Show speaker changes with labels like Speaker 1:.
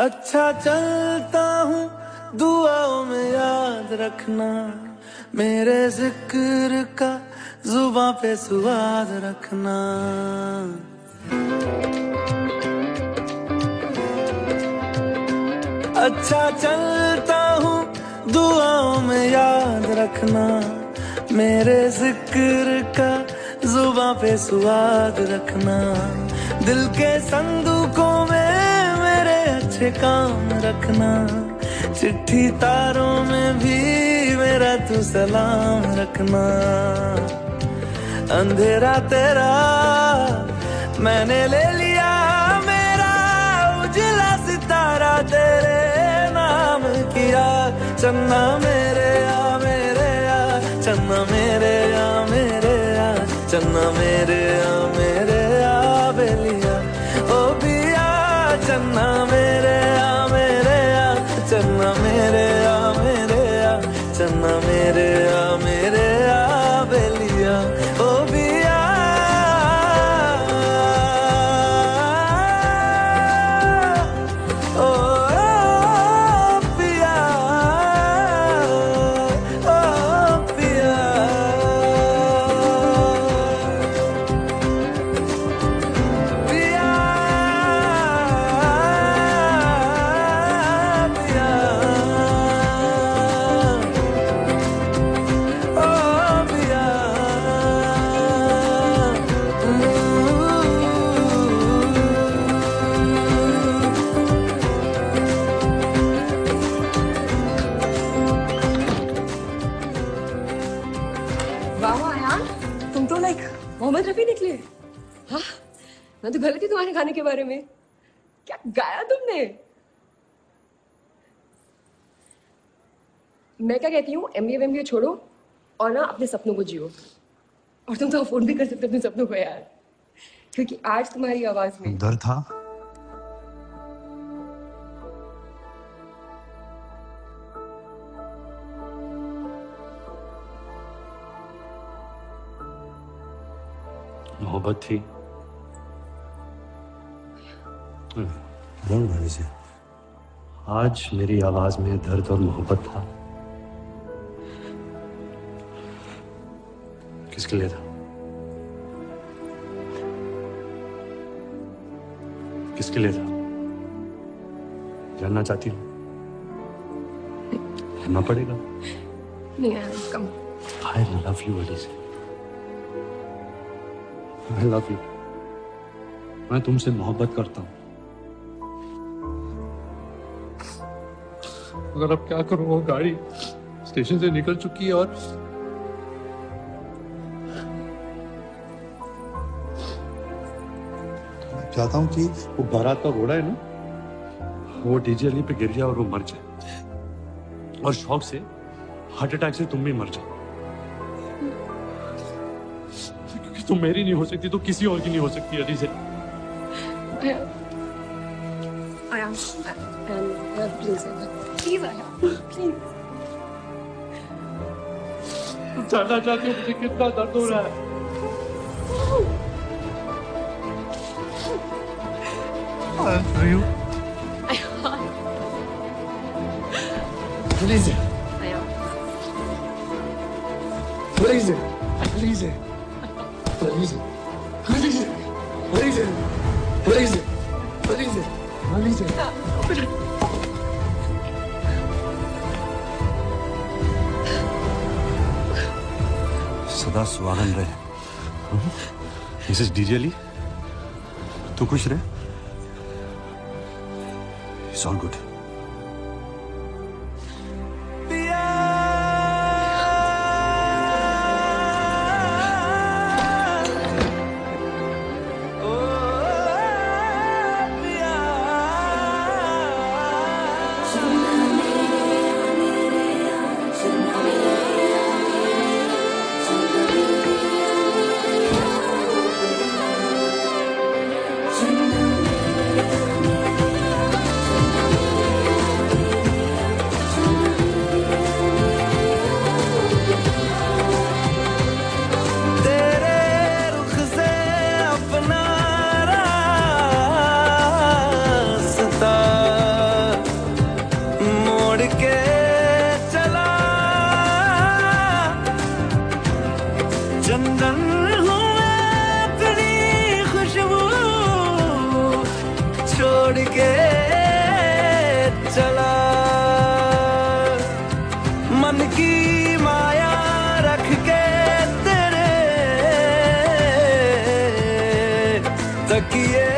Speaker 1: अच्छा चलता हूँ, दुआओं में याद रखना। मेरे ज़िक्र का जुबा पे सुवाद रखना। अच्छा चलता हूँ, दुआओं में याद रखना। मेरे ज़िक्र का जुबा पे सुवाद रखना। दिल के संदूकों में अच्छे काम रखना। चिट्ठी तारों में भी मेरा तू सलाम रखना। अंधेरा तेरा मैंने ले लिया, मेरा उजला सितारा तेरे नाम किया चन्ना मेरे
Speaker 2: तो लाइक मोहम्मद रफी निकले हाँ मैं तो गलत ही तुम्हारे गाने के बारे में। क्या गाया तुमने? मैं क्या कहती हूँ एम बी छोड़ो और ना अपने सपनों को जियो। और तुम तो अफोर्ड भी कर सकते हो अपने सपनों को यार। क्योंकि आज तुम्हारी आवाज़ में
Speaker 3: डर था।
Speaker 4: मोहब्बत थी।
Speaker 3: से।
Speaker 4: आज मेरी आवाज़ में दर्द और मोहब्बत था। किसके लिए था? किसके लिए था? जानना चाहती हूँ। कहना पड़ेगा।
Speaker 2: नहीं कम।
Speaker 4: आई लव यू अली से। आई लव यू मैं तुमसे मोहब्बत करता हूँ। अगर अब क्या करूँ? वो गाड़ी स्टेशन से निकल चुकी है और चाहता हूँ कि वो बारात का घोड़ा है ना? वो डीजे अली पे गिर जाए और वो मर जाए। और शौक से हार्ट अटैक से तुम भी मर जाओ। तुम मेरी नहीं हो सकती तो किसी और की नहीं हो सकती अली से
Speaker 2: आया प्लीज़ प्लीज़ आया प्लीज़
Speaker 4: तुम जानना चाहती हो मुझे कितना दर्द हो रहा है। You.
Speaker 3: Please, सदा सुहागन रहे मिसेस डीजे अली तू खुश रहे
Speaker 1: it's all good तकिए